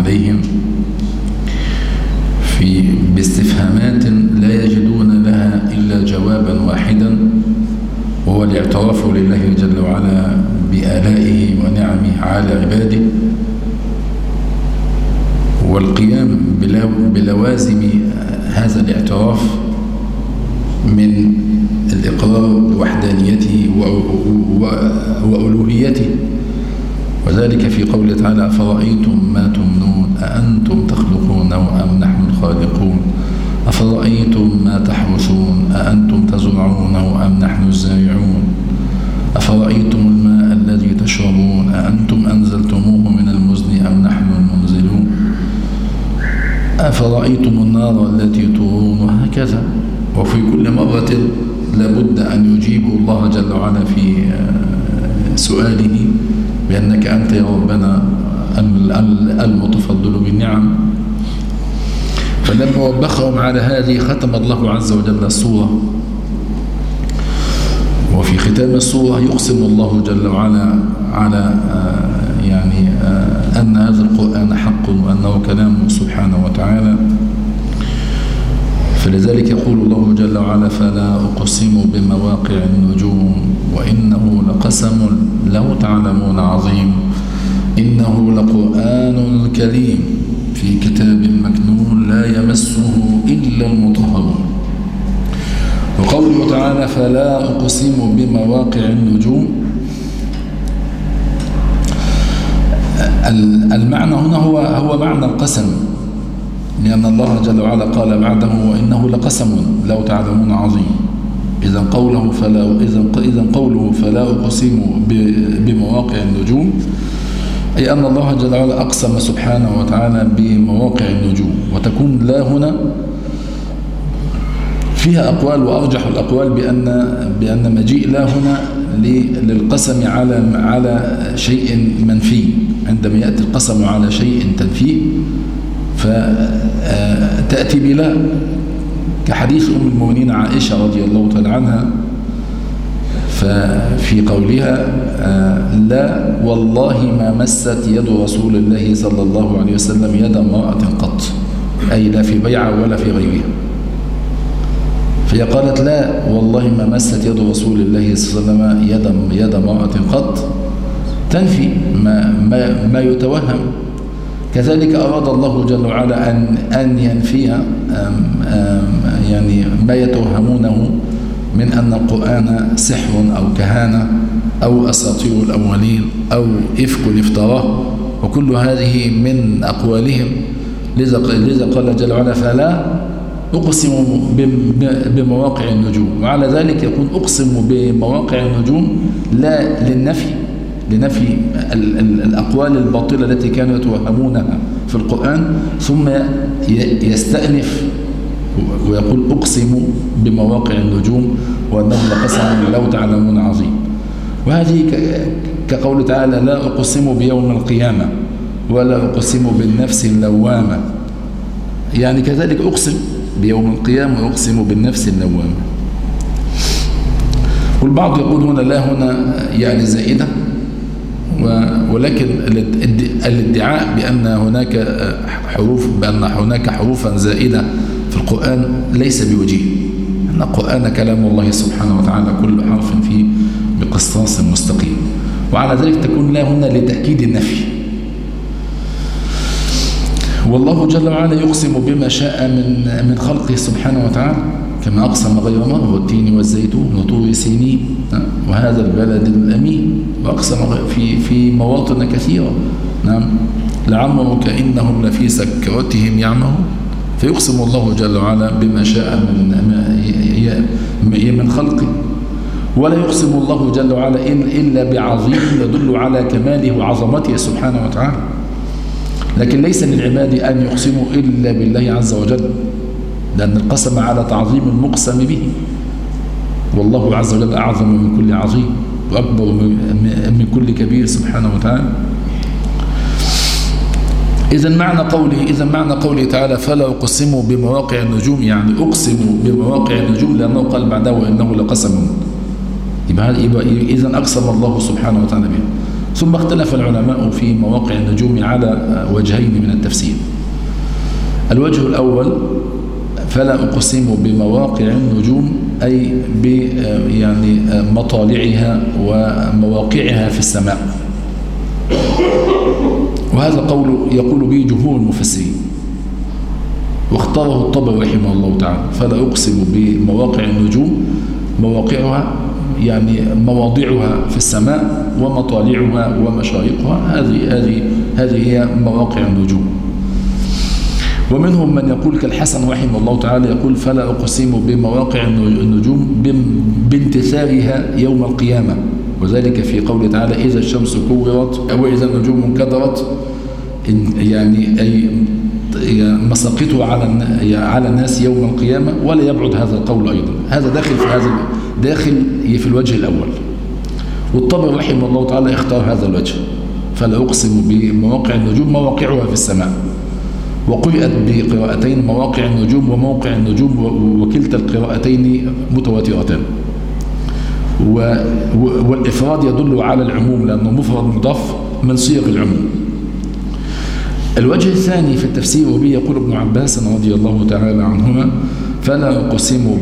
عليهم في باستفهامات لا يجدون لها إلا جوابا واحدا وهو الاعتراف لله جل وعلا بآلائه ونعمه على عباده والقيام بلوازم هذا الاعتراف من الإقرار بوحدانيته وألوهيته. وذلك في قوله تعالى أفرأيتم ما تمنون أأنتم تخلقونه أم نحن الخالقون؟ أفرأيتم ما تحرسون أأنتم تزرعونه أم نحن الزارعون؟ أفرأيتم الماء الذي تشربون؟ أأنتم أنزلتموه من المزن أم نحن المنزلون؟ أفرأيتم النار التي ترون وهكذا وفي كل مرة لابد أن يجيبوا الله جل وعلا في سؤاله بأنك أنت يا ربنا المتفضل بالنعم. فلما وبخهم على هذه ختم الله عز وجل الصورة وفي ختام الصورة يقسم الله جل وعلا على يعني أن هذا القرآن حق وأنه كلامه سبحانه وتعالى. فلذلك يقول الله جل وعلا فلا أقسم بمواقع النجوم وإنه لقسم لو تعلمون عظيم. إنه لقرآن كريم في كتاب مكنون لا يمسه إلا المطهرون وقوله تعالى فلا أقسم بمواقع النجوم. المعنى هنا هو هو معنى القسم لأن الله جل وعلا قال بعده وإنه لقسم لو تعلمون عظيم. إذا قوله فلا إذا إذا قوله فلا أقسم بمواقع النجوم أي أن الله جل وعلا أقسم سبحانه وتعالى بمواقع النجوم وتكون لا هنا فيها أقوال وأرجح الأقوال بأن بأن مجيء لا هنا للقسم على على شيء منفي. عندما يأتي القسم على شيء تنفيه فتأتي بلا. كحديث أم المؤمنين عائشة رضي الله تعالى عنها ففي قولها لا والله ما مست يد رسول الله صلى الله عليه وسلم يد امرأة قط أي لا في بيعة ولا في غيرها. فهي قالت لا والله ما مست يد رسول الله صلى الله عليه وسلم يد يد امرأة قط. تنفي ما ما ما يتوهم. كذلك أراد الله جل وعلا أن أن ينفي أم أم يعني ما يتوهمونه. من أن القرآن سحر أو كهانة أو أساطير الأولين أو إفك افتراه وكل هذه من أقوالهم. لذا قال جل وعلا فلا أقسم بمواقع النجوم. وعلى ذلك يكون أقسم بمواقع النجوم لا للنفي لنفي الأقوال الباطلة التي كانوا يتوهمونها في القرآن ثم يستأنف ويقول أقسم بمواقع النجوم وأنه لقسم لو تعلمون عظيم. وهذه كقول تعالى لا أقسم بيوم القيامة ولا أقسم بالنفس اللوامة. يعني كذلك أقسم بيوم القيامة وأقسم بالنفس اللوامة. والبعض يقول هنا لا هنا يعني زائدة. ولكن الادعاء بأن هناك حروف بأن هناك حروفا زائدة القرآن ليس بوجيه. أن القرآن كلام الله سبحانه وتعالى كل حرف فيه بقسطاس مستقيم. وعلى ذلك تكون لا هنا لتأكيد النفي. والله جل وعلا يقسم بما شاء من من خلقه سبحانه وتعالى كما أقسم غير مرة والتين والزيتون وطور سينين. وهذا البلد الأمين. وأقسم في في مواطن كثيرة. نعم. لعمرك إنهم لفي سكرتهم يعمهون. فيقسم الله جل وعلا بما شاء من من خلقه. ولا يقسم الله جل وعلا إلا بعظيم يدل على كماله وعظمته سبحانه وتعالى. لكن ليس للعباد أن يقسموا إلا بالله عز وجل. لأن القسم على تعظيم المقسم به. والله عز وجل أعظم من كل عظيم وأكبر من كل كبير سبحانه وتعالى. إذا معنى قوله إذا معنى قوله تعالى فلا أقسم بمواقع النجوم يعني أقسم بمواقع النجوم لأنه قال بعده وإنه لقسم. يبقى إذا أقسم الله سبحانه وتعالى به. ثم اختلف العلماء في مواقع النجوم على وجهين من التفسير. الوجه الأول فلا أقسم بمواقع النجوم أي ب يعني مطالعها ومواقعها في السماء. وهذا قول يقول به جمهور المفسرين. واختاره الطبري رحمه الله تعالى. فلا أقسم بمواقع النجوم مواقعها يعني مواضعها في السماء ومطالعها ومشارقها هذه هذه هذه هي مواقع النجوم. ومنهم من يقول كالحسن رحمه الله تعالى يقول فلا أقسم بمواقع النجوم بانتثارها يوم القيامة. وذلك في قوله تعالى إذا الشمس كورت أو إذا النجوم انكدرت. يعني أي مساقطها على على الناس يوم القيامة ولا يبعد هذا القول أيضا. هذا داخل في هذا داخل في الوجه الأول. والطبر رحمه الله تعالى اختار هذا الوجه. فلا أقسم بمواقع النجوم مواقعها في السماء. وقرأت بقراءتين مواقع النجوم وموقع النجوم وكلتا القراءتين متواترتان. والإفراد يدل على العموم لأنه مفرد مضاف من صيغ العموم. الوجه الثاني في التفسير وبه يقول ابن عباس رضي الله تعالى عنهما فلا أقسم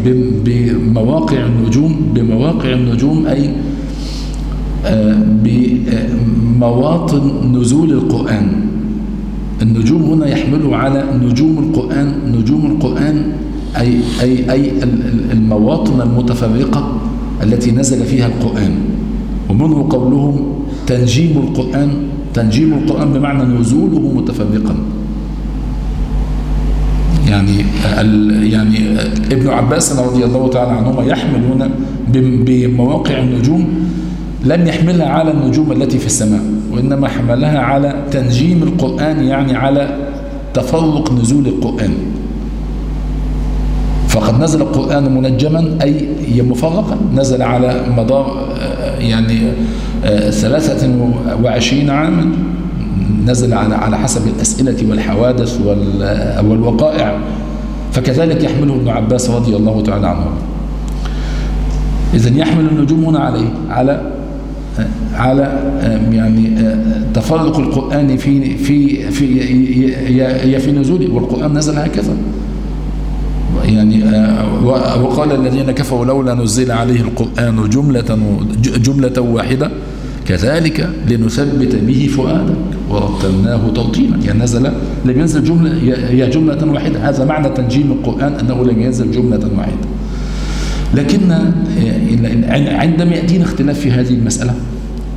بمواقع النجوم بمواقع النجوم أي بمواطن نزول القرآن. النجوم هنا يحمل على نجوم القرآن نجوم القرآن أي, أي, أي المواطن المتفرقة التي نزل فيها القرآن. ومنه قولهم تنجيم القرآن. تنجيم القرآن بمعنى نزوله متفرقا. يعني يعني ابن عباس رضي الله تعالى عنهما يحمل هنا بمواقع النجوم لم يحملها على النجوم التي في السماء وإنما حملها على تنجيم القرآن يعني على تفرق نزول القرآن. فقد نزل القرآن منجما أي مفرقا نزل على مدار يعني ثلاثة وعشرين عاما نزل على حسب الأسئلة والحوادث والوقائع فكذلك يحمله ابن عباس رضي الله تعالى عنه إذا يحمل النجوم هنا على إيه؟ على على يعني تفرق القرآن في في في في نزوله والقرآن نزل هكذا يعني وقال الذين كفروا لولا نزل عليه القرآن جملة جملة واحدة كذلك لنثبت به فؤادك ورتلناه ترتيلا. يعني نزل لم ينزل جملة هي جملة واحدة. هذا معنى تنجيم القرآن أنه لم ينزل جملة واحدة. لكن عندما يأتينا اختلاف في هذه المسألة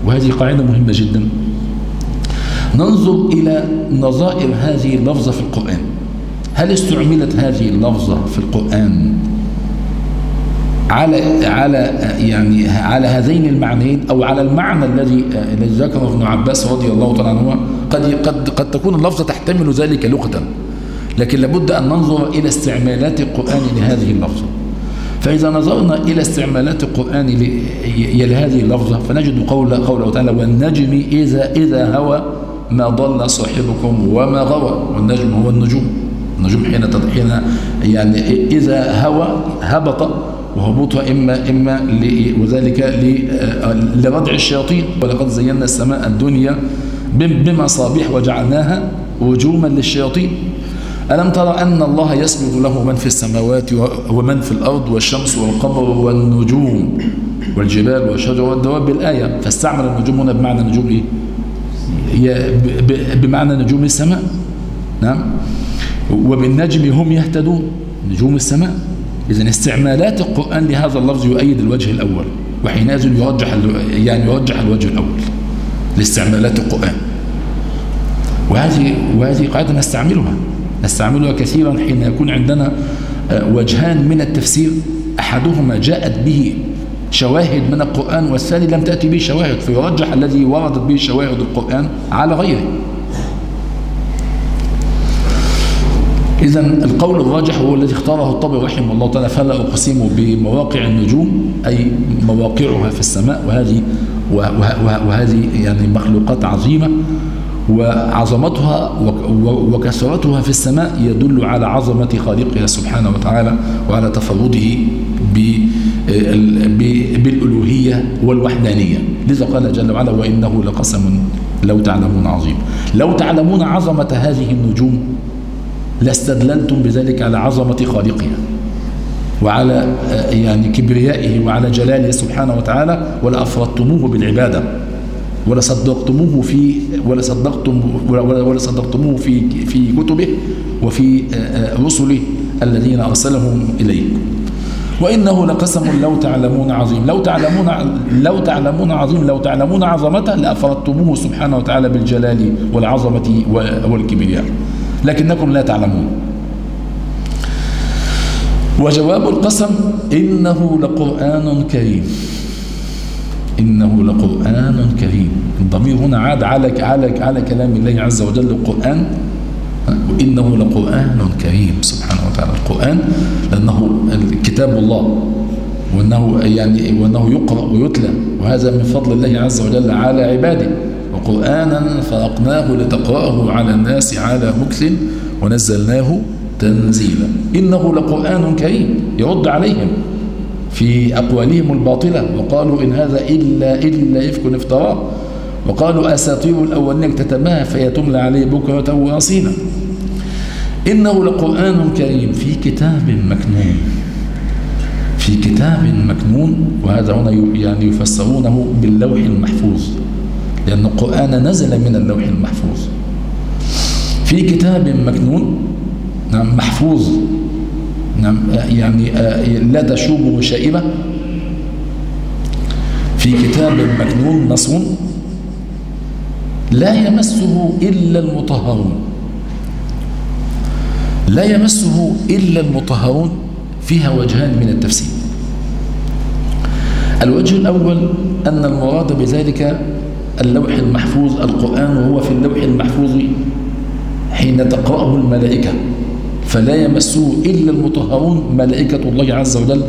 وهذه قاعدة مهمة جدا ننظر إلى نظائر هذه اللفظة في القرآن. هل استعملت هذه اللفظة في القرآن على على يعني على هذين المعنيين أو على المعنى الذي الذي ذكره ابن عباس رضي الله تعالى عنهما؟ قد قد قد تكون اللفظة تحتمل ذلك لغة لكن لابد أن ننظر إلى استعمالات القرآن لهذه اللفظة. فإذا نظرنا إلى استعمالات القرآن لهذه اللفظة فنجد قول قوله تعالى والنجم إذا إذا هوى ما ضل صاحبكم وما غوى والنجم هو النجوم. النجوم حين حين يعني إذا هوى هبط وهبوطها إما إما وذلك لردع الشياطين. ولقد زينا السماء الدنيا بمصابيح وجعلناها وجوما للشياطين. ألم ترى أن الله يسجد له من في السماوات ومن في الأرض والشمس والقمر والنجوم والجبال والشجر والدواب بالآية. فاستعمل النجوم هنا بمعنى نجوم إيه؟ بمعنى نجوم السماء. نعم. وبالنجم هم يهتدون نجوم السماء. إذا استعمالات القرآن لهذا اللفظ يؤيد الوجه الأول وحينئذ يرجح يعني يرجح الوجه الأول لاستعمالات القرآن. وهذه وهذه قاعدة نستعملها نستعملها كثيرا حين يكون عندنا وجهان من التفسير أحدهما جاءت به شواهد من القرآن والثاني لم تأتي به شواهد فيرجح الذي وردت به شواهد القرآن على غيره. إذا القول الراجح هو الذي اختاره الطبري رحمه الله تعالى فلا أقسم بمواقع النجوم أي مواقعها في السماء وهذه وهذه يعني مخلوقات عظيمة وعظمتها وكثرتها في السماء يدل على عظمة خالقها سبحانه وتعالى وعلى تفرده بالألوهية والوحدانية. لذا قال جل وعلا وإنه لقسم لو تعلمون عظيم. لو تعلمون عظمة هذه النجوم لاستدللتم بذلك على عظمة خالقها وعلى يعني كبريائه وعلى جلاله سبحانه وتعالى ولأفردتموه بالعبادة ولصدقتموه في ولصدقتم ولصدقتموه في في كتبه وفي رسله الذين أرسلهم إليكم وإنه لقسم لو تعلمون عظيم لو تعلمون لو تعلمون عظيم لو تعلمون عظمته لأفردتموه سبحانه وتعالى بالجلال والعظمة والكبرياء. لكنكم لا تعلمون. وجواب القسم إنه لقرآن كريم. إنه لقرآن كريم. الضمير هنا عاد على على على كلام الله عز وجل القرآن. وإنه لقرآن كريم. سبحانه وتعالى. القرآن لأنه كتاب الله. وأنه يعني وأنه يقرأ ويتلى. وهذا من فضل الله عز وجل على عباده. وقرآنا فرقناه لتقرأه على الناس على مكث ونزلناه تنزيلا. إنه لقرآن كريم يرد عليهم في أقوالهم الباطلة. وقالوا إن هذا إلا إلا إفك افتراه وقالوا أساطير الأولين اكتتبها فهي تملى عليه بكرة وأصيلا. إنه لقرآن كريم في كتاب مكنون. في كتاب مكنون. وهذا هنا يعني يفسرونه باللوح المحفوظ. لأن القرآن نزل من اللوح المحفوظ. في كتاب مكنون نعم محفوظ نعم يعني لا تشوبه شائبة. في كتاب مكنون مصون لا يمسه إلا المطهرون. لا يمسه إلا المطهرون فيها وجهان من التفسير. الوجه الأول أن المراد بذلك اللوح المحفوظ القرآن وهو في اللوح المحفوظ حين تقرأه الملائكة. فلا يمسه إلا المطهرون ملائكة الله عز وجل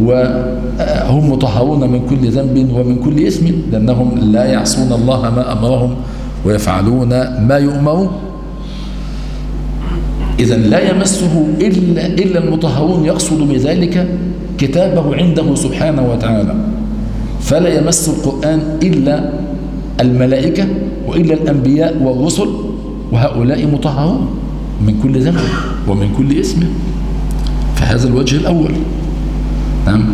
وهم مطهرون من كل ذنب ومن كل إثم لأنهم لا يعصون الله ما أمرهم ويفعلون ما يؤمرون. إذا لا يمسه إلا, إلا المطهرون يقصد بذلك كتابه عنده سبحانه وتعالى. فلا يمس القرآن إلا الملائكة وإلا الأنبياء والرسل وهؤلاء مطهرون من كل ذنب ومن كل اسم فهذا الوجه الأول. نعم.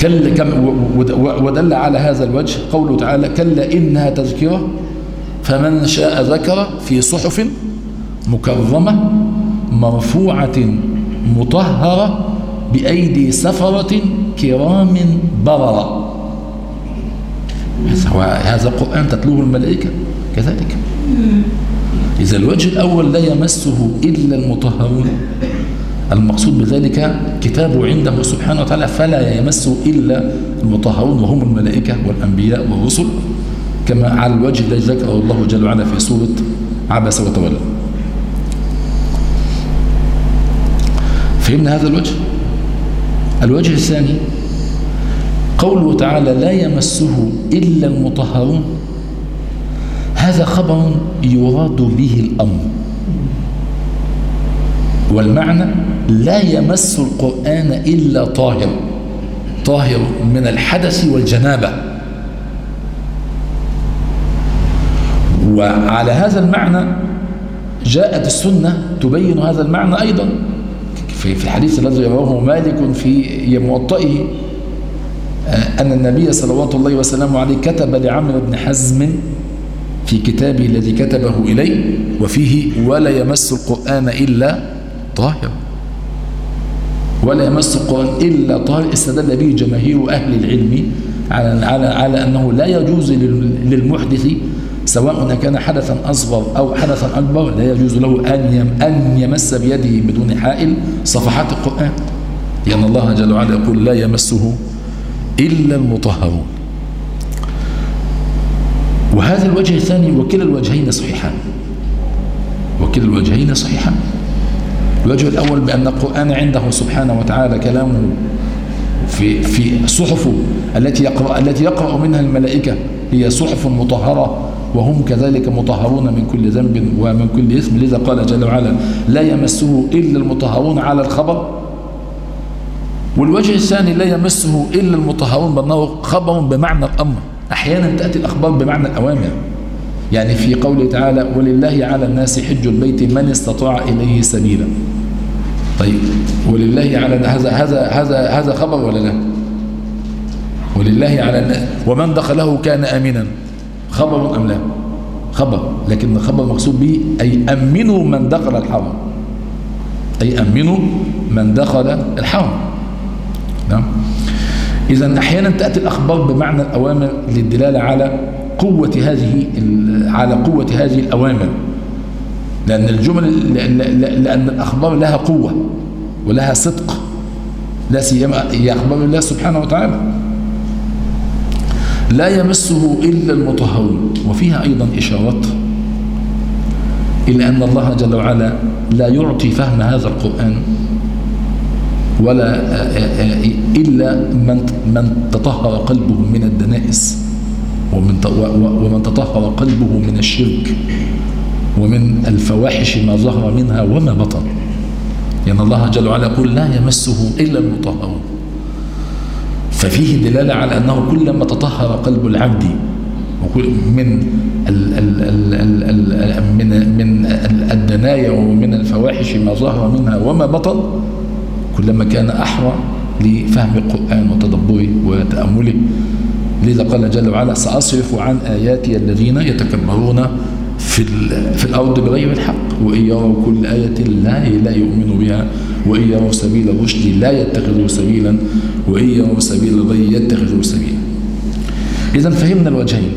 كلا كم ودل على هذا الوجه قوله تعالى كلا إنها تذكرة فمن شاء ذكر في صحف مكرمة مرفوعة مطهرة بأيدي سفرة كرام بررة. هذا القرآن تتلوه الملائكة كذلك. إذا الوجه الأول لا يمسه إلا المطهرون. المقصود بذلك كتابه عنده سبحانه وتعالى فلا يمسه إلا المطهرون وهم الملائكة والأنبياء والرسل. كما على الوجه الذي ذكره الله جل وعلا في سورة عبس وتولى. فهمنا هذا الوجه؟ الوجه الثاني قوله تعالى لا يمسه إلا المطهرون. هذا خبر يراد به الأمر. والمعنى لا يمس القرآن إلا طاهر طاهر من الحدث والجنابة. وعلى هذا المعنى جاءت السنة تبين هذا المعنى أيضا. في الحديث الذي رواه مالك في موطئه أن النبي صلوات الله وسلامه عليه كتب لعمرو بن حزم في كتابه الذي كتبه إليه وفيه ولا يمس القرآن إلا طاهر. ولا يمس القرآن إلا طاهر استدل به جماهير أهل العلم على, على, على أنه لا يجوز للمحدث سواء كان حدثا أصغر أو حدثا أكبر لا يجوز له أن أن يمس بيده بدون حائل صفحات القرآن. لأن الله جل وعلا يقول لا يمسه إلا المطهرون. وهذا الوجه الثاني وكلا الوجهين صحيحان. وكلا الوجهين صحيحان. الوجه الأول بأن القرآن عنده سبحانه وتعالى كلامه في في صحفه التي يقرأ التي يقرأ منها الملائكة هي صحف مطهرة. وهم كذلك مطهرون من كل ذنب ومن كل اسم لذا قال جل وعلا لا يمسه إلا المطهرون على الخبر. والوجه الثاني لا يمسه إلا المطهرون بأنه خبر بمعنى الأمر. أحيانا تأتي الأخبار بمعنى الأوامر. يعني في قوله تعالى ولله على الناس حج البيت من استطاع إليه سبيلا. طيب ولله على هذا هذا هذا هذا خبر ولا لا؟ ولله على الناس ومن دخله كان آمنا. خبر أم لا؟ خبر لكن الخبر مقصود به أي أمنوا من دخل الحرم. أي أمنوا من دخل الحرم. نعم. إذا أحيانا تأتي الأخبار بمعنى الأوامر للدلالة على قوة هذه على قوة هذه الأوامر. لأن الجمل لأن الأخبار لها قوة ولها صدق. لا سيما هي أخبار الله سبحانه وتعالى. لا يمسه إلا المطهرون. وفيها أيضا إشارات إلى أن الله جل وعلا لا يعطي فهم هذا القرآن ولا إلا من من تطهر قلبه من الدنائس ومن ومن تطهر قلبه من الشرك ومن الفواحش ما ظهر منها وما بطن. لأن الله جل وعلا يقول لا يمسه إلا المطهرون. ففيه دلالة على أنه كلما تطهر قلب العبد من ال ال ال ال من من الدنايا ومن الفواحش ما ظهر منها وما بطن كلما كان أحرى لفهم القرآن وتدبره وتأمله. لذا قال جل وعلا سأصرف عن آياتي الذين يتكبرون في في الأرض بغير الحق وإن يروا كل آية لا لا يؤمنوا بها. وإن يروا سبيل الرشد لا يتخذوا سبيلا وإن يروا سبيل الغي يتخذوا سبيلا. إذا فهمنا الوجهين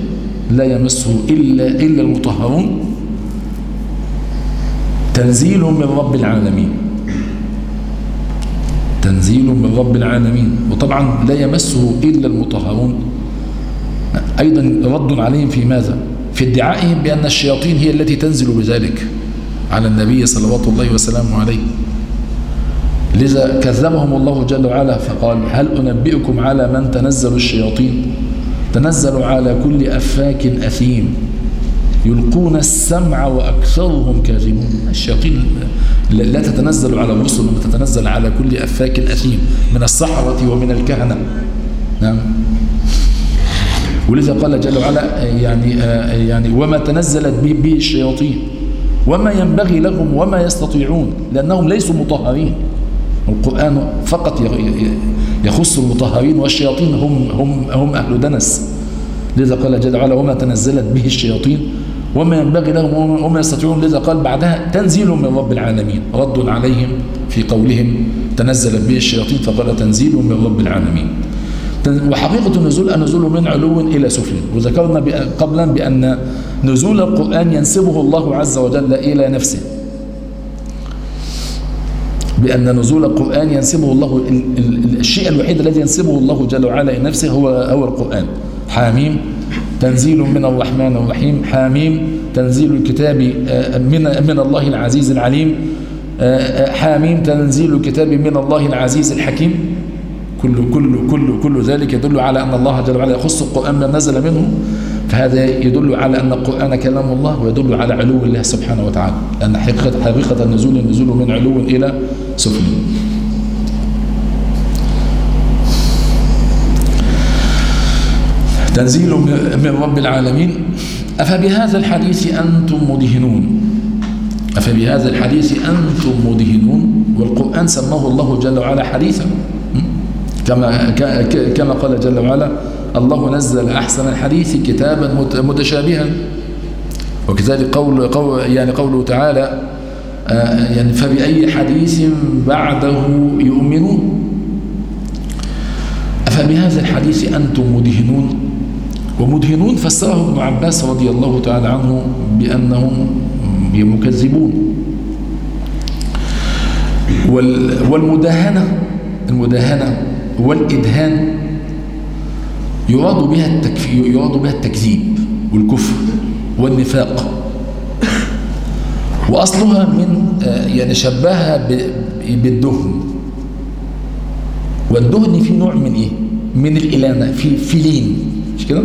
لا يمسه إلا إلا المطهرون. تنزيل من رب العالمين. تنزيل من رب العالمين. وطبعا لا يمسه إلا المطهرون. أيضا رد عليهم في ماذا؟ في ادعائهم بأن الشياطين هي التي تنزل بذلك على النبي صلوات الله وسلامه عليه. لذا كذبهم الله جل وعلا فقال هل أنبئكم على من تنزل الشياطين؟ تنزل على كل أفاك أثيم. يلقون السمع وأكثرهم كاذبون. الشياطين لا تتنزل على الرسل تتنزل على كل أفاك أثيم من السحرة ومن الكهنة. نعم. ولذا قال جل وعلا يعني يعني وما تنزلت به الشياطين. وما ينبغي لهم وما يستطيعون لأنهم ليسوا مطهرين. القرآن فقط يخص المطهرين والشياطين هم هم هم أهل دنس. لذا قال جل وعلا وما تنزلت به الشياطين وما ينبغي لهم وما يستطيعون. لذا قال بعدها تنزيل من رب العالمين. رد عليهم في قولهم تنزلت به الشياطين فقال تنزيل من رب العالمين. وحقيقة النزول النزول من علو إلى سفل. وذكرنا قبلا بأن نزول القرآن ينسبه الله عز وجل إلى نفسه. بأن نزول القرآن ينسبه الله الشيء الوحيد الذي ينسبه الله جل وعلا إلى نفسه هو هو القرآن. حاميم. تنزيل من الرحمن الرحيم. حاميم. تنزيل الكتاب من من الله العزيز العليم. حاميم. تنزيل الكتاب من الله العزيز الحكيم. كل كل كل كل ذلك يدل على أن الله جل وعلا يخص القرآن ما نزل منه. فهذا يدل على أن القرآن كلام الله ويدل على علو الله سبحانه وتعالى. أن حقيقة حقيقة النزول النزول من علو إلى سفل تنزيل من رب العالمين. أفبهذا الحديث أنتم مدهنون؟ أفبهذا الحديث أنتم مدهنون؟ والقرآن سماه الله جل وعلا حديثا. كما كما قال جل وعلا الله نزل أحسن الحديث كتابا متشابها. وكذلك قول, قول يعني قوله تعالى يعني فبأي حديث بعده يؤمنون؟ أفبهذا الحديث أنتم مدهنون؟ ومدهنون فسره ابن عباس رضي الله تعالى عنه بأنهم مكذبون. والمداهنة المداهنة والإدهان يراد بها التكفير يراد بها التكذيب والكفر والنفاق. وأصلها من يعني شبهها بالدهن. والدهن في نوع من إيه؟ من الإلانة في في لين مش كده؟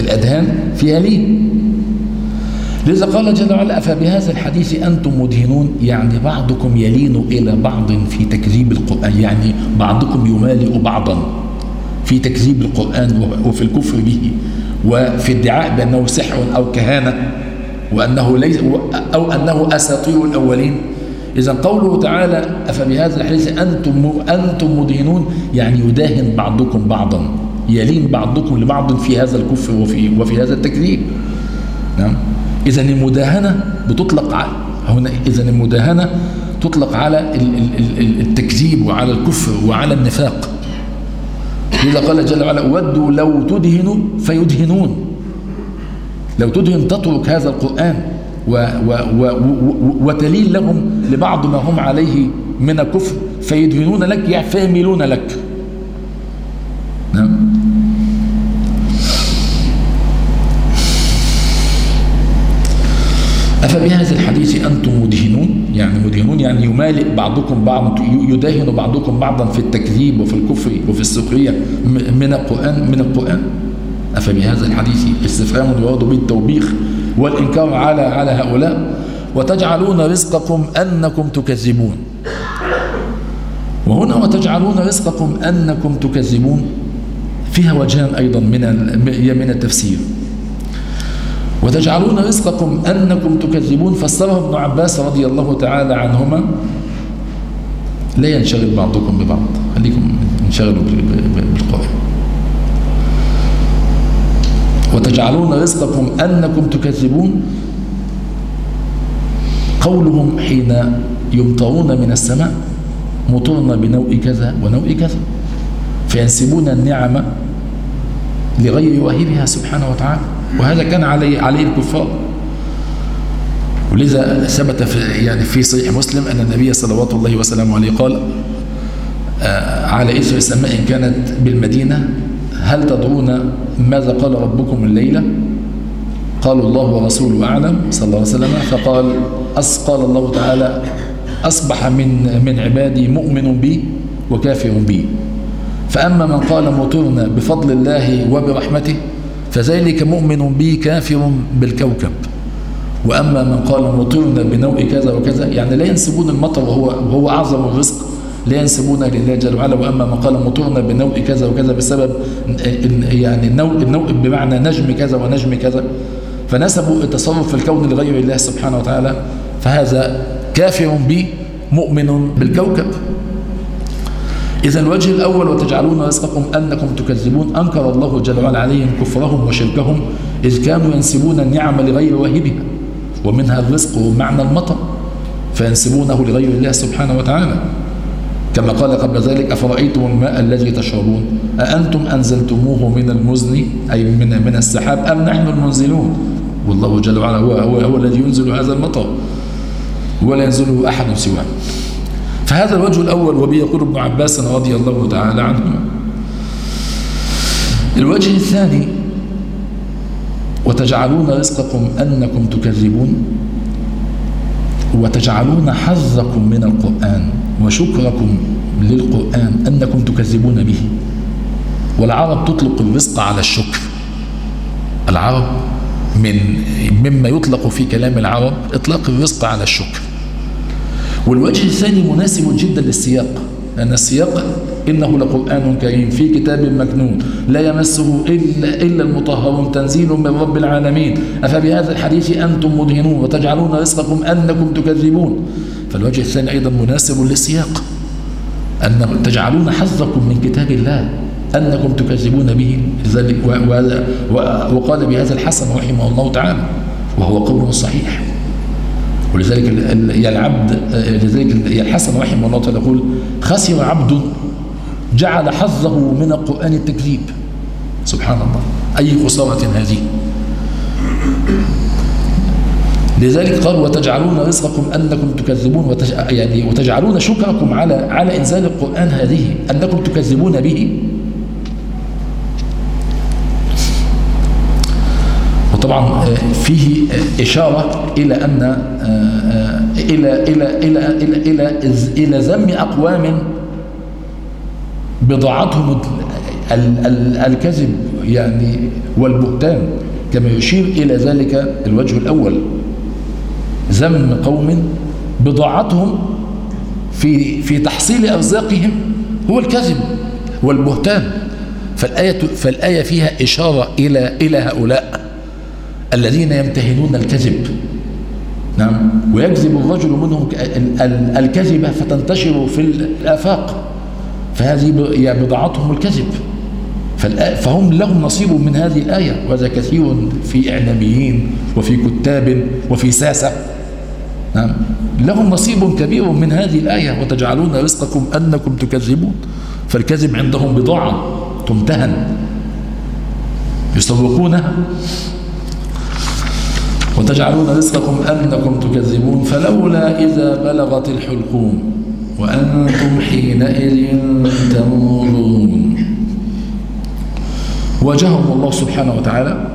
الأدهان فيها لين. لذا قال جل وعلا أفبهذا الحديث أنتم مدهنون؟ يعني بعضكم يلين إلى بعض في تكذيب القرآن يعني بعضكم يمالئ بعضا. في تكذيب القرآن وفي الكفر به وفي ادعاء بأنه سحر أو كهانة وأنه ليس أو أنه أساطير الأولين. إذا قوله تعالى أفبهذا الحديث أنتم أنتم مدهنون؟ يعني يداهن بعضكم بعضا يلين بعضكم لبعض في هذا الكفر وفي وفي هذا التكذيب. نعم. إذا المداهنة بتطلق هنا إذا المداهنة تطلق على التكذيب وعلى الكفر وعلى النفاق. لذا قال جل وعلا ودوا لو تدهنوا فيدهنون. لو تدهن تترك هذا القرآن و و و و وتلين لهم لبعض ما هم عليه من الكفر فيدهنون لك يعني فيميلون لك. نعم. أفبهذا الحديث أنتم مدهنون؟ يعني مدهنون يعني يمالئ بعضكم بعض يداهن بعضكم بعضا في التكذيب وفي الكفر وفي السخرية. من القرآن من القرآن. أفبهذا الحديث استفهام يراد به التوبيخ والإنكار على على هؤلاء. وتجعلون رزقكم أنكم تكذبون. وهنا وتجعلون رزقكم أنكم تكذبون. فيها وجهان أيضا من من التفسير. وتجعلون رزقكم أنكم تكذبون فسره ابن عباس رضي الله تعالى عنهما لا ينشغل بعضكم ببعض. خليكم انشغلوا بالقرآن. وتجعلون رزقكم أنكم تكذبون. قولهم حين يمطرون من السماء مطرنا بنوء كذا ونوء كذا فينسبون النعم لغير واهبها سبحانه وتعالى. وهذا كان عليه عليه الكفار ولذا ثبت في يعني في صحيح مسلم أن النبي صلوات الله وسلامه عليه قال آه على إثر سماء كانت بالمدينة هل تدرون ماذا قال ربكم الليلة؟ قالوا الله ورسوله أعلم صلى الله عليه وسلم. فقال قال الله تعالى أصبح من من عبادي مؤمن بي وكافر بي. فأما من قال مطرنا بفضل الله وبرحمته فذلك مؤمن بي كافر بالكوكب. وأما من قال مطرنا بنوء كذا وكذا يعني لا ينسبون المطر وهو, وهو أعظم الرزق لا ينسبون لله جل وعلا. وأما من قال مطرنا بنوء كذا وكذا بسبب يعني النوء, النوء بمعنى نجم كذا ونجم كذا فنسبوا التصرف في الكون لغير الله سبحانه وتعالى. فهذا كافر بي مؤمن بالكوكب. إذا الوجه الأول وتجعلون رزقكم أنكم تكذبون أنكر الله جل وعلا عليهم كفرهم وشركهم إذ كانوا ينسبون النعم لغير واهبها ومنها الرزق ومعنى المطر فينسبونه لغير الله سبحانه وتعالى. كما قال قبل ذلك أفرأيتم الماء الذي تشربون؟ أأنتم أنزلتموه من المزن أي من من السحاب أم نحن المنزلون؟ والله جل وعلا هو, هو, هو الذي ينزل هذا المطر ولا ينزله أحد سواه. فهذا الوجه الأول وبه يقول ابن عباس رضي الله تعالى عنهما الوجه الثاني وتجعلون رزقكم أنكم تكذبون وتجعلون حظكم من القرآن وشكركم للقرآن أنكم تكذبون به. والعرب تطلق الرزق على الشكر. العرب من مما يطلق في كلام العرب إطلاق الرزق على الشكر. والوجه الثاني مناسب جدا للسياق لأن السياق إنه لقرآن كريم في كتاب مكنون لا يمسه إلا, إلا المطهرون تنزيل من رب العالمين. أفبهذا الحديث أنتم مدهنون وتجعلون رزقكم أنكم تكذبون. فالوجه الثاني أيضا مناسب للسياق أن تجعلون حظكم من كتاب الله أنكم تكذبون به. وقال بهذا الحسن رحمه الله تعالى وهو قول صحيح. ولذلك يا العبد لذلك يا الحسن رحمه الله تعالى يقول خسر عبد جعل حظه من القرآن التكذيب. سبحان الله. أي خسارة هذه؟ لذلك قال وتجعلون رزقكم أنكم تكذبون وتج... يعني وتجعلون شكركم على على إنزال القرآن هذه أنكم تكذبون به. وطبعا فيه إشارة إلى أن إلى إلى إلى إلى إلى إلى ذم أقوام بضاعتهم الكذب يعني والبهتان كما يشير إلى ذلك الوجه الأول. ذم قوم بضاعتهم في في تحصيل أرزاقهم هو الكذب والبهتان. فالآية فالآية فيها إشارة إلى إلى هؤلاء. الذين يمتهنون الكذب. نعم. ويكذب الرجل منهم الكذبة فتنتشر في الآفاق. فهذه بضاعتهم الكذب. فهم لهم نصيب من هذه الآية. وهذا كثير في إعلاميين وفي كتاب وفي ساسة. نعم. لهم نصيب كبير من هذه الآية. وتجعلون رزقكم أنكم تكذبون. فالكذب عندهم بضاعة تمتهن. يسوقونها وتجعلون رزقكم أنكم تكذبون فلولا إذا بلغت الحلقوم وأنتم حينئذ تنظرون واجههم الله سبحانه وتعالى.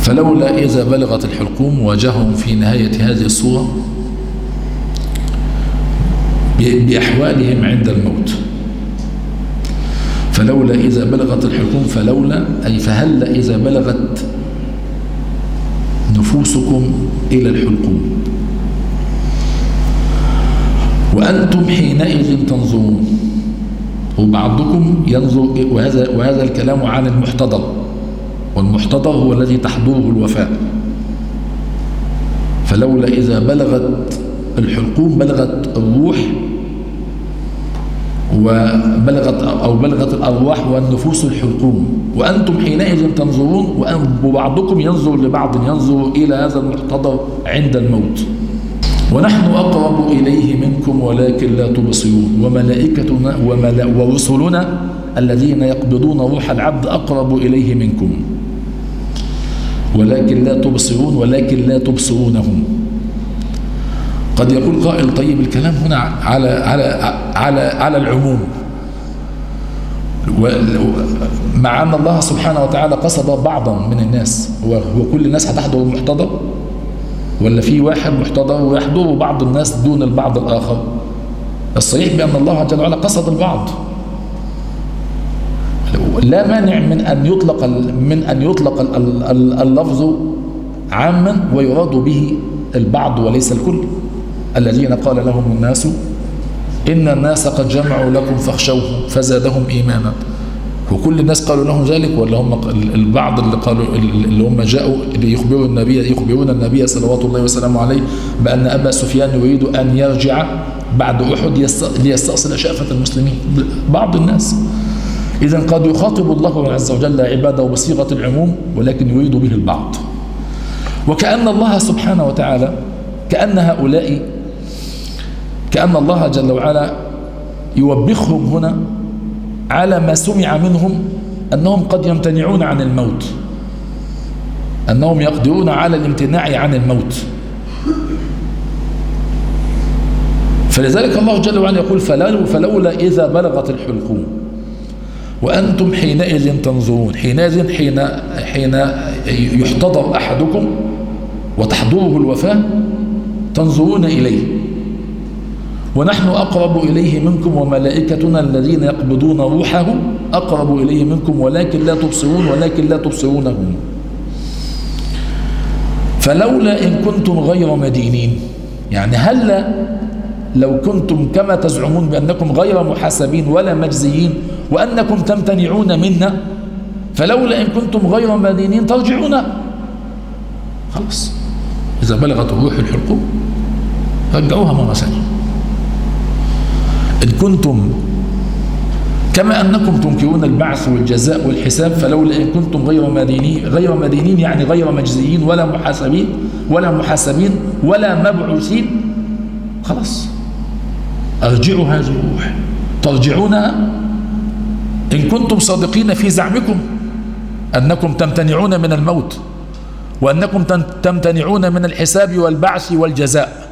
فلولا إذا بلغت الحلقوم واجههم في نهاية هذه الصورة بأحوالهم عند الموت. فلولا إذا بلغت الحلقوم فلولا أي فهل إذا بلغت نفوسكم إلى الحلقوم؟ وأنتم حينئذ تنظرون. وبعضكم ينظر وهذا, وهذا الكلام عن المحتضر. والمحتضر هو الذي تحضره الوفاة فلولا إذا بلغت الحلقوم بلغت الروح وبلغت أو بلغت الأرواح والنفوس الحلقوم. وأنتم حينئذ تنظرون وبعضكم ينظر لبعض ينظر إلى هذا المحتضر عند الموت. ونحن أقرب إليه منكم ولكن لا تبصرون. وملائكتنا وملا ورسلنا الذين يقبضون روح العبد أقرب إليه منكم. ولكن لا تبصرون ولكن لا تبصرونهم. قد يقول قائل طيب الكلام هنا على على على على العموم. مع أن الله سبحانه وتعالى قصد بعضا من الناس هو كل الناس هتحضر المحتضر؟ ولا في واحد محتضر ويحضره بعض الناس دون البعض الآخر؟ الصحيح بأن الله جل وعلا قصد البعض. لا مانع من أن يطلق من أن يطلق اللفظ عاما ويراد به البعض وليس الكل. الذين قال لهم الناس إن الناس قد جمعوا لكم فاخشوهم فزادهم إيمانا. وكل الناس قالوا لهم ذلك ولا هم البعض اللي قالوا اللي هم جاءوا ليخبروا النبي يخبرون النبي صلوات الله وسلامه عليه بأن أبا سفيان يريد أن يرجع بعد أحد ليستأصل شأفة المسلمين. بعض الناس. إذا قد يخاطب الله عز وجل عباده بصيغة العموم ولكن يريد به البعض. وكأن الله سبحانه وتعالى كأن هؤلاء كأن الله جل وعلا يوبخهم هنا على ما سمع منهم أنهم قد يمتنعون عن الموت. أنهم يقدرون على الامتناع عن الموت. فلذلك الله جل وعلا يقول فلولا إذا بلغت الحلقوم. وأنتم حينئذ تنظرون. حينئذ حين, حين يحتضر أحدكم وتحضره الوفاة تنظرون إليه. ونحن أقرب إليه منكم وملائكتنا الذين يقبضون روحه أقرب إليه منكم ولكن لا تبصرون ولكن لا تبصرونهم. فلولا إن كنتم غير مدينين. يعني هل لو كنتم كما تزعمون بأنكم غير محاسبين ولا مجزيين وأنكم تمتنعون منا فلولا إن كنتم غير مدينين ترجعون. خلاص. إذا بلغت الروح الحلقوم رجعوها مرة ثانية. إن كنتم كما أنكم تنكرون البعث والجزاء والحساب فلولا إن كنتم غير مدينين غير مدينين يعني غير مجزيين ولا محاسبين ولا محاسبين ولا مبعوثين خلاص. أرجعوا هذه الروح. ترجعونها إن كنتم صادقين في زعمكم أنكم تمتنعون من الموت وأنكم تمتنعون من الحساب والبعث والجزاء.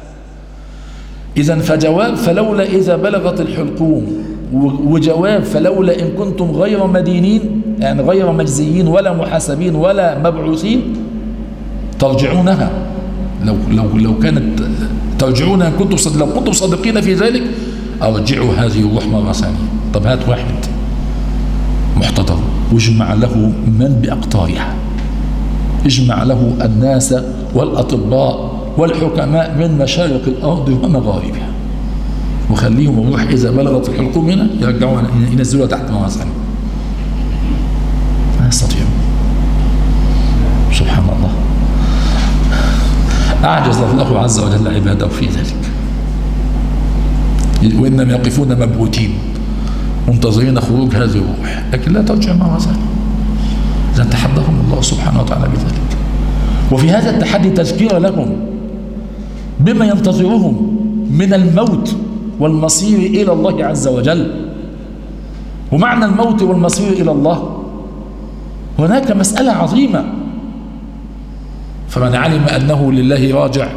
إذا فجواب فلولا إذا بلغت الحلقوم وجواب فلولا إن كنتم غير مدينين يعني غير مجزيين ولا محاسبين ولا مبعوثين ترجعونها لو لو لو كانت ترجعونها إن كنتم. لو كنتم صادقين في ذلك أرجعوا هذه الروح مرة ثانية طب هات واحد محتضر واجمع له من بأقطارها اجمع له الناس والأطباء والحكماء من مشارق الأرض ومغاربها وخليهم الروح إذا بلغت الحلقوم هنا يرجعوها ينزلوها تحت ثانية لا يستطيعون سبحان الله. أعجز الله عز وجل عباده في ذلك. وإنما يقفون مبهوتين منتظرين خروج هذه الروح. لكن لا ترجع ثانية إذا تحدهم الله سبحانه وتعالى بذلك. وفي هذا التحدي تذكير لهم. بما ينتظرهم من الموت والمصير إلى الله عز وجل. ومعنى الموت والمصير إلى الله هناك مسألة عظيمة. فمن علم أنه لله راجع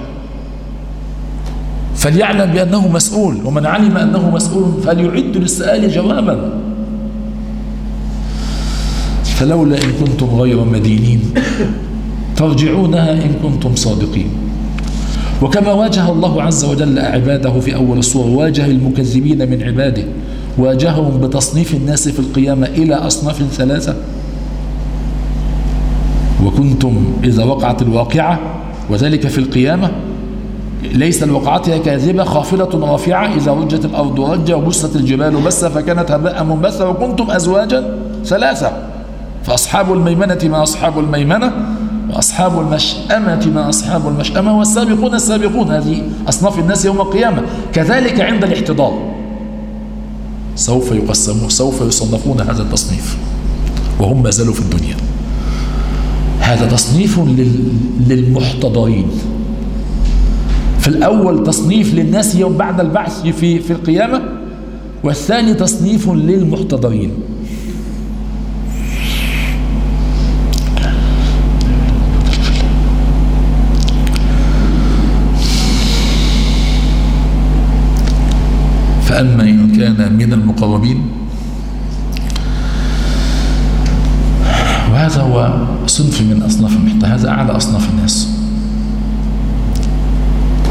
فليعلم بأنه مسؤول. ومن علم أنه مسؤول فليعد للسؤال جوابا. فلولا إن كنتم غير مدينين ترجعونها إن كنتم صادقين. وكما واجه الله عز وجل عباده في أول الصور واجه المكذبين من عباده واجههم بتصنيف الناس في القيامة إلى أصناف ثلاثة. وكنتم إذا وقعت الواقعة وذلك في القيامة ليس لوقعتها كاذبة خافلة رافعة إذا رجت الأرض رجة وبست الجبال بسة فكانت هباء منبثة وكنتم أزواجا ثلاثة. فأصحاب الميمنة ما أصحاب الميمنة؟ وأصحاب المشأمة ما أصحاب المشأمة والسابقون السابقون هذه أصناف الناس يوم القيامة. كذلك عند الاحتضار. سوف يقسمون سوف يصنفون هذا التصنيف وهم ما زالوا في الدنيا. هذا تصنيف للمحتضرين. في الأول تصنيف للناس يوم بعد البعث في في القيامة والثاني تصنيف للمحتضرين. فأما إن كان من المقربين. وهذا هو صنف من أصناف المحتى هذا أعلى أصناف الناس.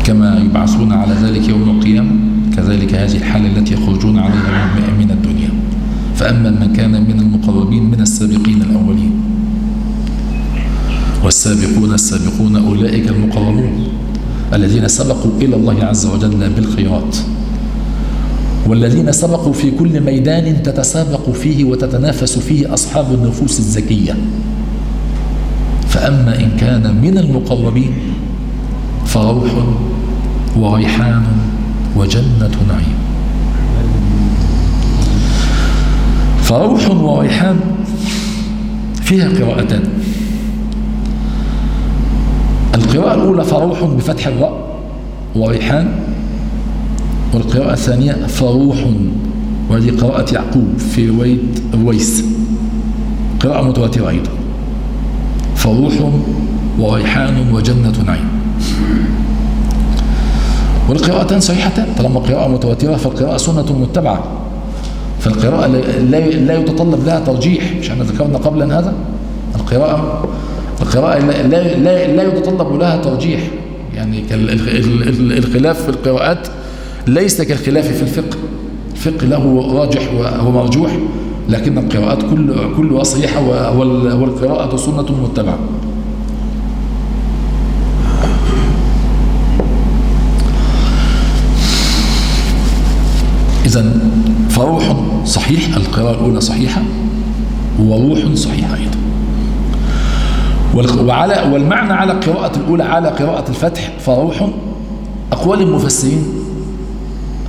كما يبعثون على ذلك يوم القيامة كذلك هذه الحالة التي يخرجون عليها من الدنيا. فأما من كان من المقربين من السابقين الأولين. والسابقون السابقون أولئك المقربون الذين سبقوا إلى الله عز وجل بالخيرات. والذين سبقوا في كل ميدان تتسابق فيه وتتنافس فيه أصحاب النفوس الزكية. فأما إن كان من المقربين فروح وريحان وجنة نعيم فروح وريحان فيها قراءتان. القراءة الأولى فروح بفتح الراء وريحان والقراءة الثانية فروح وهذه قراءة يعقوب في رواية رويس. قراءة متواترة أيضا. فروح وريحان وجنة نعيم. والقراءتان صحيحتان طالما قراءة متواترة فالقراءة سنة متبعة. فالقراءة لا لا يتطلب لها ترجيح مش إحنا ذكرنا قبلا هذا. القراءة القراءة لا لا لا يتطلب لها ترجيح. يعني الخلاف في القراءات ليس كالخلاف في الفقه. الفقه له راجح ومرجوح لكن القراءات كل كلها صحيحة والقراءة سنة متبعة. إذا فروح صحيح القراءة الأولى صحيحة وروح صحيحة أيضا. وعلى والمعنى على القراءة الأولى على قراءة الفتح فروح أقوال المفسرين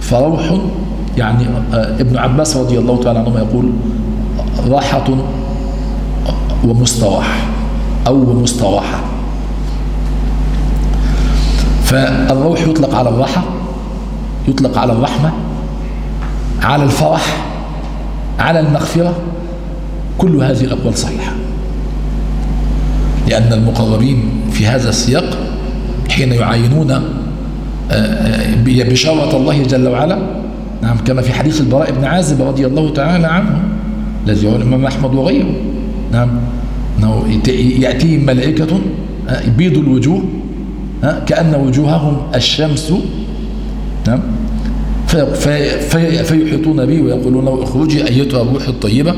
فروح يعني آه، ابن عباس رضي الله تعالى عنهما يقول راحة ومستراح أو مستراحة فالروح يطلق على الراحة يطلق على الرحمة على الفرح على المغفرة. كل هذه الأقوال صحيحة. لأن المقربين في هذا السياق حين يعاينون بشارة الله جل وعلا. نعم كما في حديث البراء بن عازب رضي الله تعالى عنه الذي هو الإمام أحمد وغيره. نعم أنه يأتيهم ملائكة بيض الوجوه كأن وجوههم الشمس. نعم فيحيطون به ويقولون له اخرجي أيتها الروح الطيبة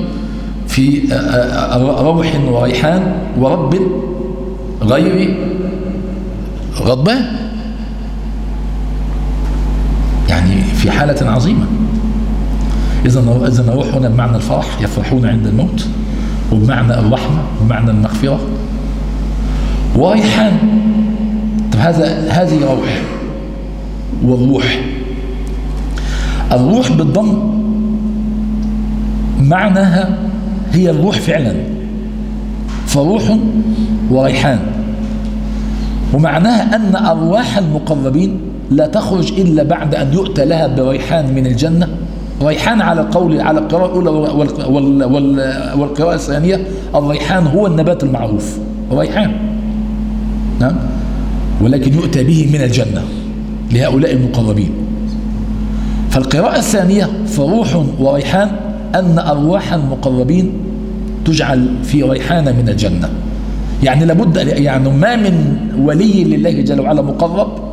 في روح وريحان ورب غير غضبان. يعني في حالة عظيمة. إذا إذا نروح هنا بمعنى الفرح يفرحون عند الموت وبمعنى الرحمة وبمعنى المغفرة. وريحان طب هذا هذه روح والروح. الروح بالضم معناها هي الروح فعلا. فروح وريحان. ومعناها أن أرواح المقربين لا تخرج إلا بعد أن يؤتى لها بريحان من الجنة. ريحان على القول على القراءة الأولى والقراءة الثانية الريحان هو النبات المعروف. ريحان نعم. ولكن يؤتى به من الجنة لهؤلاء المقربين. فالقراءة الثانية فروح وريحان أن أرواح المقربين تجعل في ريحانة من الجنة. يعني لابد يعني ما من ولي لله جل وعلا مقرب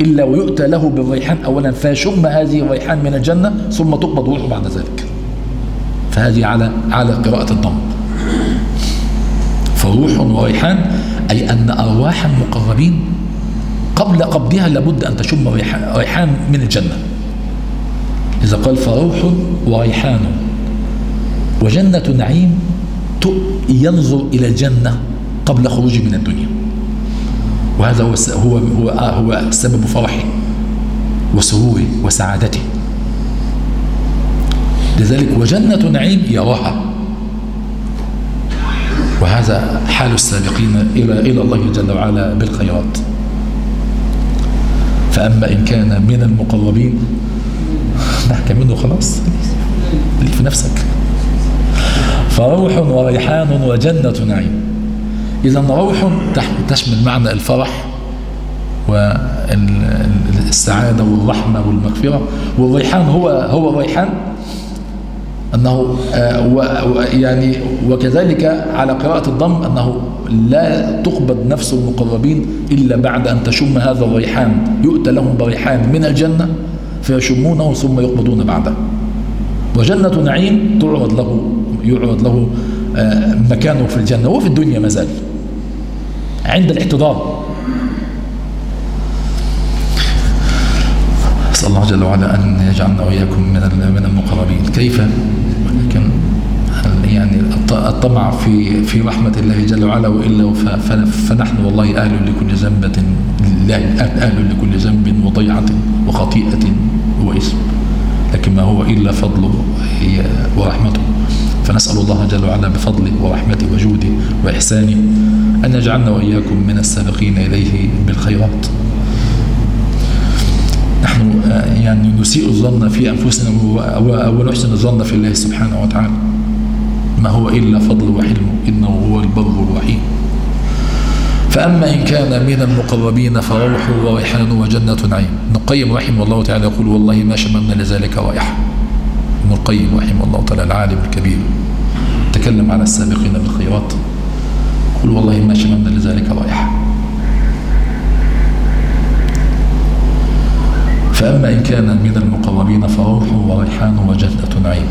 إلا ويؤتى له بالريحان أولا فيشم هذه الريحان من الجنة ثم تقبض روحه بعد ذلك. فهذه على على قراءة الضم. فروح وريحان أي أن أرواح المقربين قبل قبضها لابد أن تشم ريحان من الجنة. إذا قال فروح وريحان وجنة نعيم ينظر إلى الجنة قبل خروجه من الدنيا. وهذا هو هو هو, هو سبب فرحه وسروره وسعادته. لذلك وجنة نعيم يراها وهذا حال السابقين إلى إلى الله جل وعلا بالخيرات. فأما إن كان من المقربين نحكي منه خلاص. اللي في نفسك. فروح وريحان وجنة نعيم. إذا روح تشمل معنى الفرح والسعادة والرحمة والمغفرة. والريحان هو هو الريحان أنه آه، يعني وكذلك على قراءة الضم أنه لا تقبض نفس المقربين إلا بعد أن تشم هذا الريحان. يؤتى لهم بريحان من الجنة فيشمونه ثم يقبضون بعده. وجنة نعيم تعرض له يعرض له آه، مكانه في الجنة وفي الدنيا مازال. عند الاحتضار أسأل الله جل وعلا أن يجعلنا وإياكم من من المقربين. كيف؟ ولكن يعني الطمع في في رحمة الله جل وعلا وإلا فنحن والله أهل لكل ذنبة أهل لكل ذنب وضيعة وخطيئة وإثم لكن ما هو إلا فضله ورحمته. فنسأل الله جل وعلا بفضله ورحمته وجوده وإحسانه أن يجعلنا وإياكم من السابقين إليه بالخيرات. نحن يعني نسيء الظن في أنفسنا ونحسن الظن في الله سبحانه وتعالى. ما هو إلا فضل وحلمه إنه هو البر الرحيم. فأما إن كان من المقربين فروح وريحان وجنة نعيم. ابن القيم رحمه الله تعالى يقول والله ما شممنا لذلك رائحة. ابن القيم رحمه الله تعالى العالم الكبير تكلم عن السابقين بالخيرات يقول والله ما شممنا لذلك رائحة فأما إن كان من المقربين فروح وريحان وجنة نعيم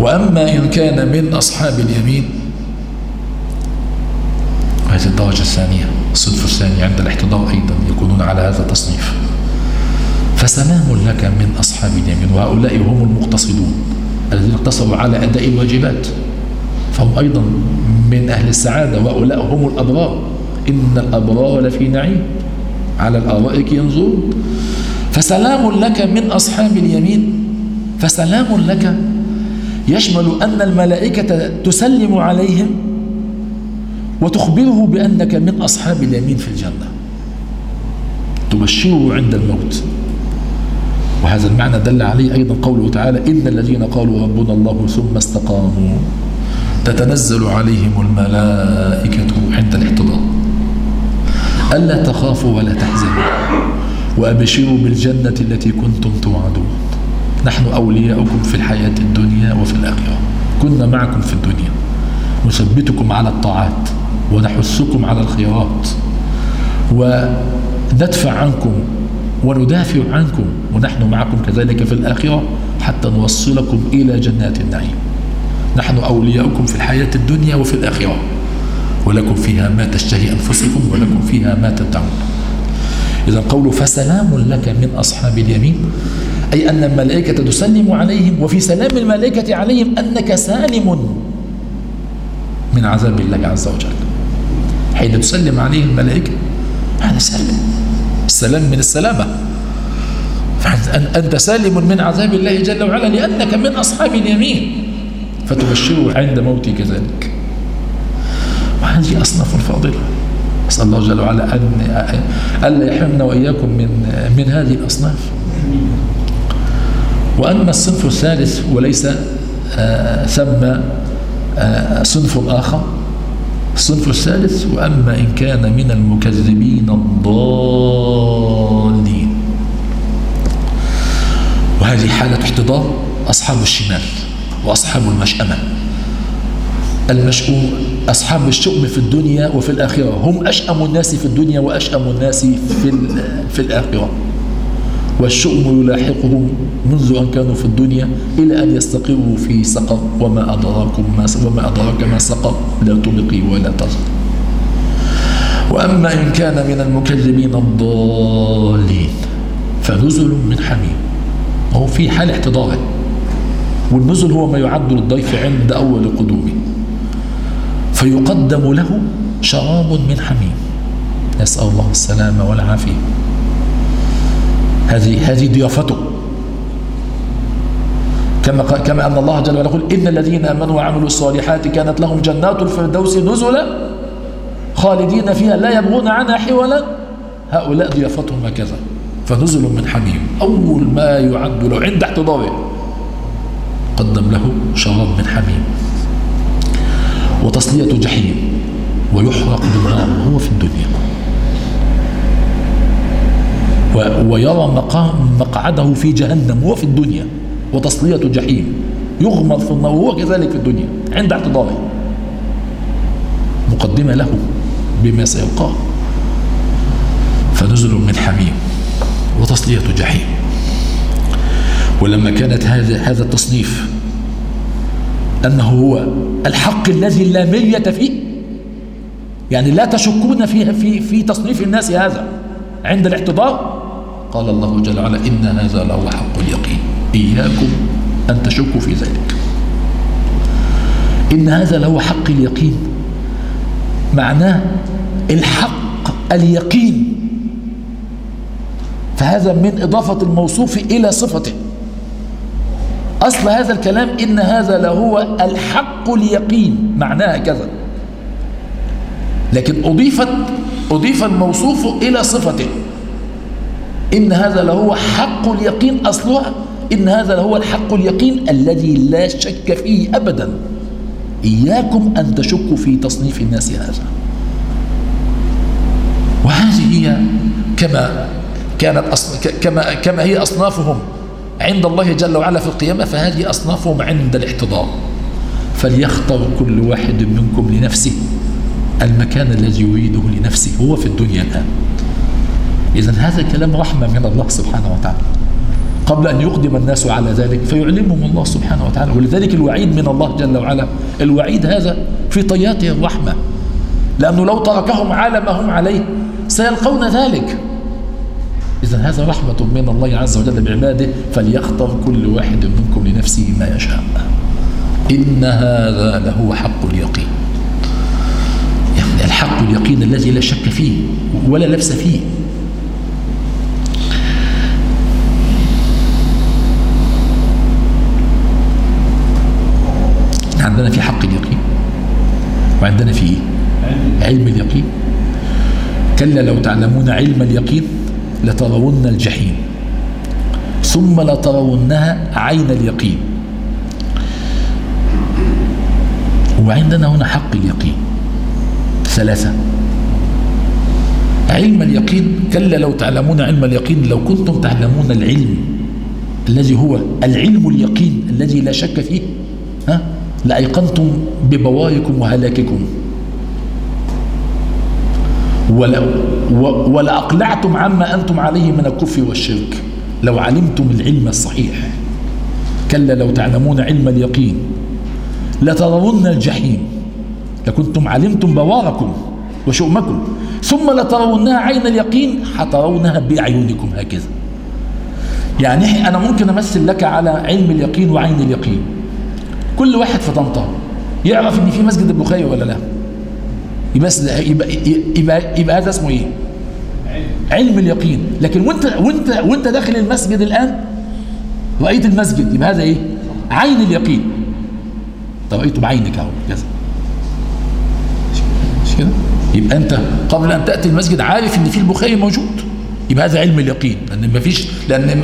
وأما إن كان من أصحاب اليمين هذه الدرجة الثانية الصنف الثاني عند الاحتضار أيضا يكونون على هذا التصنيف. فسلام لك من أصحاب اليمين وهؤلاء هم المقتصدون الذين اقتصروا على أداء الواجبات. فهم أيضا من أهل السعادة وهؤلاء هم الأبرار. إن الأبرار لفي نعيم. على الأرائك ينظرون. فسلام لك من أصحاب اليمين. فسلام لك. يشمل أن الملائكة تسلم عليهم وتخبره بأنك من أصحاب اليمين في الجنة. تبشره عند الموت. وهذا المعنى دل عليه أيضا قوله تعالى إن الذين قالوا ربنا الله ثم استقاموا. تتنزل عليهم الملائكة عند الاحتضار ألا تخافوا ولا تحزنوا وأبشروا بالجنة التي كنتم توعدون. نحن أولياؤكم في الحياة الدنيا وفي الآخرة. كنا معكم في الدنيا. نثبتكم على الطاعات ونحثكم على الخيرات وندفع عنكم وندافع عنكم ونحن معكم كذلك في الآخرة حتى نوصلكم إلى جنات النعيم. نحن أولياؤكم في الحياة الدنيا وفي الآخرة. ولكم فيها ما تشتهي أنفسكم ولكم فيها ما تدعون. إذا قول فسلام لك من أصحاب اليمين أي أن الملائكة تسلم عليهم وفي سلام الملائكة عليهم أنك سالم من عذاب الله عز وجل. حين تسلم عليه الملائكة هذا سالم السلام من السلامة. أنت سالم من عذاب الله جل وعلا لأنك من أصحاب اليمين. فتبشره عند موتي كذلك. وهذه أصناف فاضلة أسأل الله جل وعلا أن ألا يحرمنا وإياكم من من هذه الأصناف. وأما الصنف الثالث وليس آه ثم آه صنف آخر الصنف الثالث وأما إن كان من المكذبين الضالين. وهذه حالة احتضار أصحاب الشمال وأصحاب المشأمة. المشؤوم أصحاب الشؤم في الدنيا وفي الآخرة. هم أشأم الناس في الدنيا وأشأم الناس في, في الآخرة. والشؤم يلاحقهم منذ أن كانوا في الدنيا إلى أن يستقروا في سقر. وما أدراكم ما وما أدراك ما سقر. لا تبقي ولا تذر وأما إن كان من المكذبين الضالين فنزل من حميم. هو في حال احتضاره والنزل هو ما يعد للضيف عند أول قدومه. فيقدم له شراب من حميم. نسأل الله السلامة والعافية. هذه هذه ضيافته. كما كما أن الله جل وعلا يقول إن الذين آمنوا وعملوا الصالحات كانت لهم جنات الفردوس نزلا خالدين فيها لا يبغون عنها حولا. هؤلاء ضيافتهم هكذا. فنزل من حميم. أول ما يعد له عند احتضاره قدم له شراب من حميم. وتصلية جحيم. ويحرق بالنار وهو في الدنيا. ويرى مقام مقعده في جهنم وهو في الدنيا وتصلية جحيم. يغمر في النار وهو كذلك في الدنيا عند اعتضاره مقدمة له بما سيلقاه فنزل من حميم وتصلية جحيم. ولما كانت هذا هذا التصنيف أنه هو الحق الذي لا مرية فيه يعني لا تشكون فيه في في تصنيف الناس هذا عند الاحتضار قال الله جل وعلا إن هذا لهو حق اليقين. إياكم أن تشكوا في ذلك. إن هذا لهو حق اليقين. معناه الحق اليقين. فهذا من إضافة الموصوف إلى صفته. أصل هذا الكلام إن هذا لهو الحق اليقين. معناها كذا لكن أضيفت أضيف الموصوف إلى صفته. إن هذا لهو حق اليقين أصلها إن هذا لهو الحق اليقين الذي لا شك فيه أبدا. إياكم أن تشكوا في تصنيف الناس هذا. وهذه هي كما كانت أص... كما كما هي أصنافهم عند الله جل وعلا في القيامة فهذه أصنافهم عند الاحتضار فليختار كل واحد منكم لنفسه المكان الذي يريده لنفسه هو في الدنيا الآن. إذا هذا كلام رحمة من الله سبحانه وتعالى. قبل أن يقدم الناس على ذلك فيعلمهم الله سبحانه وتعالى. ولذلك الوعيد من الله جل وعلا الوعيد هذا في طياته الرحمة. لأنه لو تركهم على ما هم عليه سيلقون ذلك. إذا هذا رحمة من الله عز وجل بعباده فليختر كل واحد منكم لنفسه ما يشاء. إن هذا لهو حق اليقين. يعني الحق اليقين الذي لا شك فيه ولا لبس فيه. عندنا في حق اليقين وعندنا في علم اليقين. كلا لو تعلمون علم اليقين لترون الجحيم ثم لترونها عين اليقين. وعندنا هنا حق اليقين ثلاثة. علم اليقين كلا لو تعلمون علم اليقين لو كنتم تعلمون العلم الذي هو العلم اليقين الذي لا شك فيه لأيقنتم ببواركم وهلاككم. ولأقلعتم عما أنتم عليه من الكفر والشرك. لو علمتم العلم الصحيح. كلا لو تعلمون علم اليقين. لترون الجحيم. لكنتم علمتم بواركم وشؤمكم. ثم لترونها عين اليقين حترونها بأعينكم هكذا. يعني أنا ممكن أمثل لك على علم اليقين وعين اليقين. كل واحد في طنطا يعرف إن في مسجد البخاري ولا لا. يبقى يبقى يبقى, يبقى هذا اسمه إيه؟ علم اليقين. لكن وانت وانت وأنت داخل المسجد الآن رأيت المسجد يبقى هذا إيه؟ عين اليقين. طب رأيته بعينك أهو كذا. مش كده؟ يبقى أنت قبل أن تأتي المسجد عارف إن في البخاري موجود. يبقى هذا علم اليقين. لأن ما فيش لأن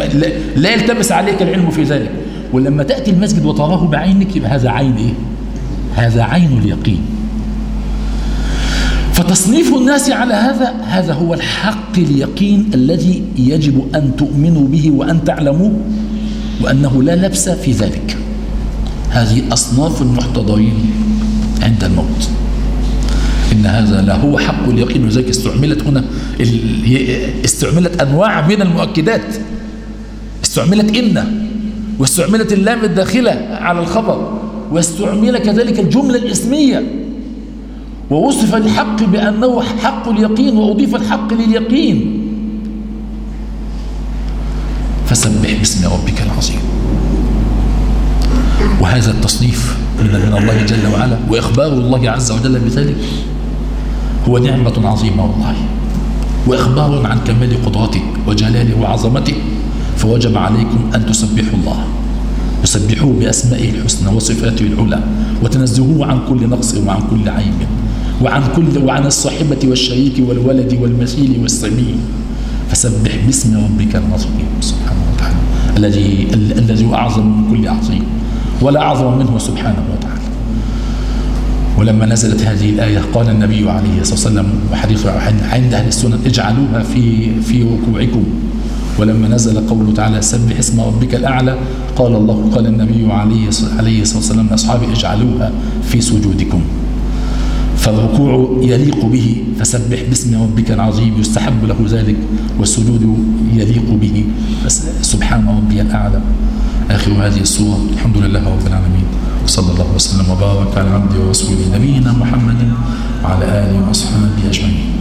لا يلتبس عليك العلم في ذلك. ولما تأتي المسجد وتراه بعينك يبقى هذا عين إيه؟ هذا عين اليقين. فتصنيف الناس على هذا هذا هو الحق اليقين الذي يجب أن تؤمنوا به وأن تعلموه وأنه لا لبس في ذلك. هذه أصناف المحتضرين عند الموت. إن هذا لا هو حق اليقين. وذلك استعملت هنا استعملت أنواع من المؤكدات. استعملت إن واستعملت اللام الداخلة على الخبر واستعمل كذلك الجملة الإسمية. ووصف الحق بأنه حق اليقين وأضيف الحق لليقين. فسبح باسم ربك العظيم. وهذا التصنيف من الله جل وعلا وإخبار الله عز وجل بذلك هو نعمة عظيمة والله وإخبار عن كمال قدرته وجلاله وعظمته. فوجب عليكم أن تسبحوا الله. يسبحوه بأسمائه الحسنى وصفاته العلى وتنزهوه عن كل نقص وعن كل عيب وعن كل وعن الصاحبة والشريك والولد والمثيل والسميع. فسبح باسم ربك العظيم. سبحانه وتعالى. الذي الذي هو أعظم من كل عظيم ولا أعظم منه سبحانه وتعالى. ولما نزلت هذه الآية قال النبي عليه الصلاة والسلام وحديث عند أهل السنة اجعلوها في في ركوعكم ولما نزل قوله تعالى سبح اسم ربك الأعلى قال الله قال النبي عليه الصلاة والسلام لأصحابه اجعلوها في سجودكم. فالركوع يليق به فسبح باسم ربك العظيم يستحب له ذلك والسجود يليق به. سبحان ربي الأعلى. آخر هذه السورة الحمد لله رب العالمين وصلى الله وسلم وبارك على عبده ورسوله نبينا محمد وعلى آله وأصحابه أجمعين.